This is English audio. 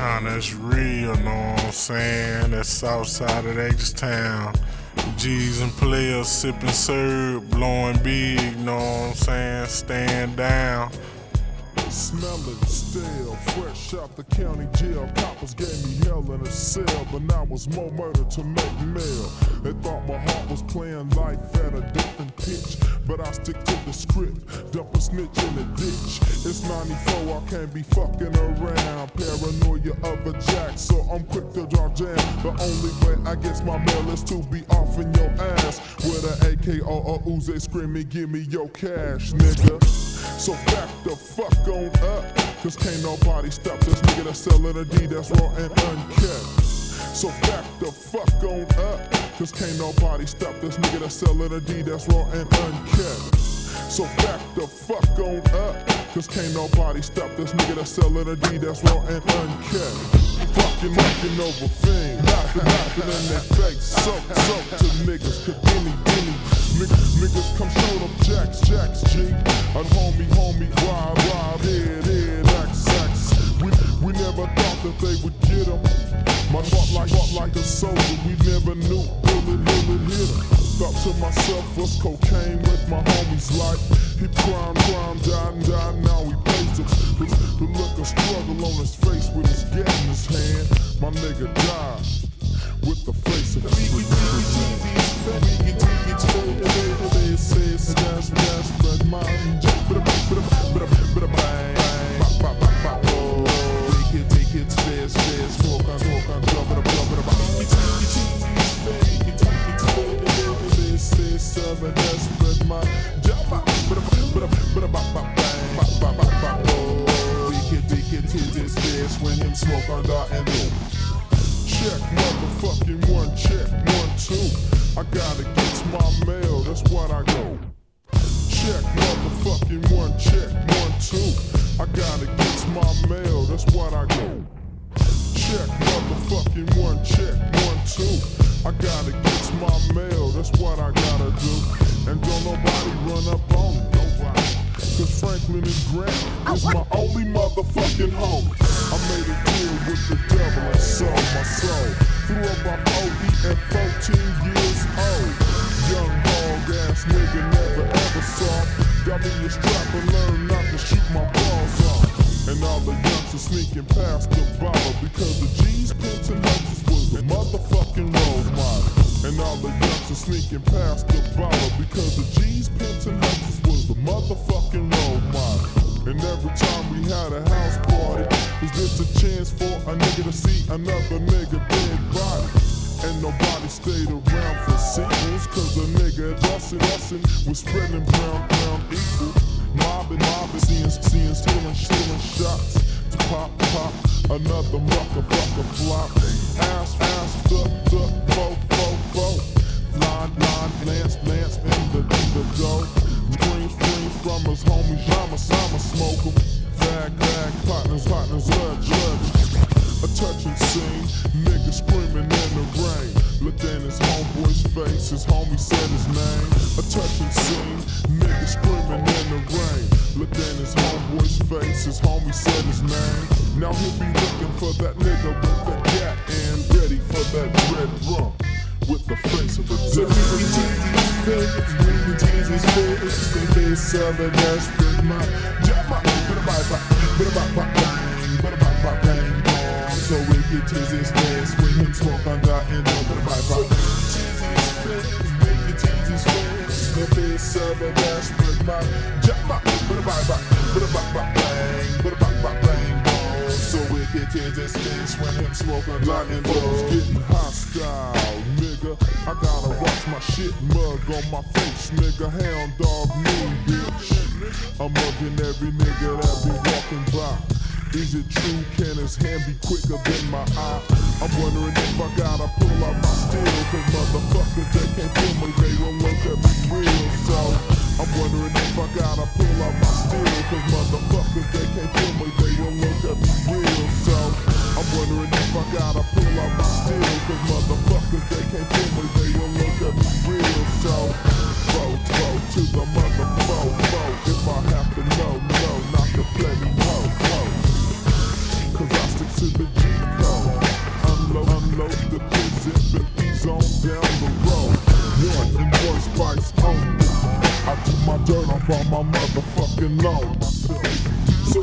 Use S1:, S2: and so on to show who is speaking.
S1: That's real, know what I'm saying? That's south side of Town. G's and players sipping syrup, blowing big, know what I'm saying? Stand down.
S2: Smelling stale, fresh out the county jail. Coppers gave me hell in a cell, but now was more murder to make mail. They thought my heart was playing life at a different pitch, but I stick to the script. Dump a snitch in the ditch. It's 94, I can't be fucking around. Paranoia of a jack, so I'm quick to drop jam. The only way I get my mail is to be off in your ass. With an AK or a Uzi screaming, give me your cash, nigga. So back the fuck on up. Cause can't nobody stop this nigga that's selling a D that's raw and uncut. So back the fuck on up. Cause can't nobody stop this nigga that's selling a D that's raw and uncut. So back the fuck on up. Cause can't nobody stop this nigga that's selling a D that's raw and uncut. Fucking knocking over fiends, knocking, knocking in their face. So, so to niggas, any, any. Niggas, come show them jacks, jacks, G. And homie, homie, ride, ride, head, head, X, X. We, we never thought that they would. My heart like, heart like a soldier, we never knew bullet, bullet hit him. Thought to myself, what's cocaine with my homie's life? He crime, crime, died died, now he pays it. The, the look of struggle on his face with his gat in his hand. My nigga died with the face of when him smoke under and boom. Check motherfucking one, check one, two. I gotta get my mail, that's what I go. Check motherfucking one, check one, two. I gotta get my mail, that's what I go. Check motherfucking one, check one, two. I gotta get my mail, that's what I gotta do. And don't nobody run up on me, nobody. Cause Franklin and Grant oh, is my only motherfucking home. Made a deal with the devil and sold my soul. Threw up my OE at 14 years old. Young hog ass nigga never ever saw. Got me a strap and learned not to shoot my balls off. And all the youngsters sneaking past the bottle because the G's, pins and Hutchins was the motherfucking role model. And all the youngsters sneaking past the bottle because the G's, pins and Hutchins was the motherfucking role model. And every time we had a house party, was this a chance for a nigga to see another nigga dead body? And nobody stayed around for sequels, cause a nigga bustin', bustin' was spreading brown, brown equal. Mobbing, mobbing, seeing, seeing, stealing, stealing shots. To pop, pop, another motherfucker flop. Ass, ass, duck, duck, fo, fo, fo. Line, line, lance, homies, I'ma, I'ma smoke 'em. Fag, fag, partners, partners, love, judge. A touching scene, nigga screaming in the rain. Looked in his homeboy's face, his homie said his name. A touching scene, nigga screaming in the rain. Looked in his homeboy's face, his homie said his name. Now he'll be looking for that nigga with the gat and ready for that red rum. With the face of a devil. Jesus face, the face of a desperate mind. Jump up, bit a bye bye, bit a bye bye bang, bit a bye bye bang. So wicked tis his face when him smoke on that and no bit Tis his face when him that and no. Getting hostile, nigga. I gotta watch my shit mug on my face, nigga. Hound dog me, bitch. I'm mugging every nigga that be walking by. Is it true? Can his hand be quicker than my eye? I'm wondering if I gotta pull out my steel. Cause motherfuckers, they can't feel
S3: dirt up on my motherfucking lawn. So